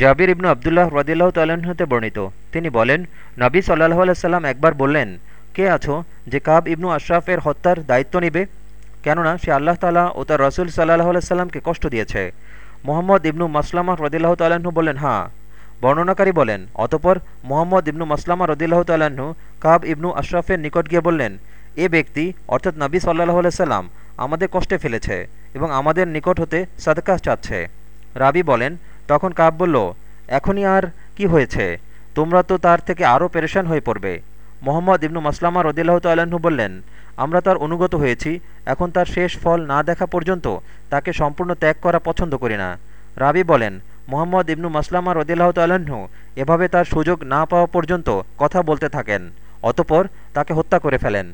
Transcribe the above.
জাবির ইবনু আবদুল্লাহ রদিল্লাহ তাল্লাহতে বর্ণিত। তিনি বলেন, নবী সাল্লাহ আলাইসাল্লাম একবার বললেন, কে আছো যে কাব ইবনু আশরাফের হত্যার দায়িত্ব নিবে? কেননা সে আল্লাহ তালা ও তার রসুল সাল্লাহ আলাইসাল্লামকে কষ্ট দিয়েছে। মোহাম্মদ ইবনু মাসলামা রদিল্লাহ তাল্লাহ্ন বললেন হ্যাঁ। বর্ণনাকারী বলেন, অতপর মোহাম্মদ ইবনু মাসলামা রদিল্লাহ তাল্লাহ্ন কাব ইবনু আশরাফের নিকট গিয়ে বললেন, এ ব্যক্তি, অর্থাৎ নবী সাল্লাহ আলাইসাল্লাম আমাদের কষ্টে ফেলেছে এবং আমাদের নিকট হতে সাদকা চাচ্ছে। রাবি বলেন তখন কাব বলল, এখনই আর কি হয়েছে? তোমরা তো তার থেকে আরও পেরেশান হয়ে পড়বে। মোহাম্মদ ইবনু মাসলামা রদিল্লাহ তাল্লাহ্ন বললেন, আমরা তার অনুগত হয়েছি, এখন তার শেষ ফল না দেখা পর্যন্ত তাকে সম্পূর্ণ ত্যাগ করা পছন্দ করি না। রাবি বলেন, মোহাম্মদ ইবনু মাসলামা রদিল্লাহ তাল্লাহ্ন এভাবে তার সুযোগ না পাওয়া পর্যন্ত কথা বলতে থাকেন, অতপর তাকে হত্যা করে ফেলেন।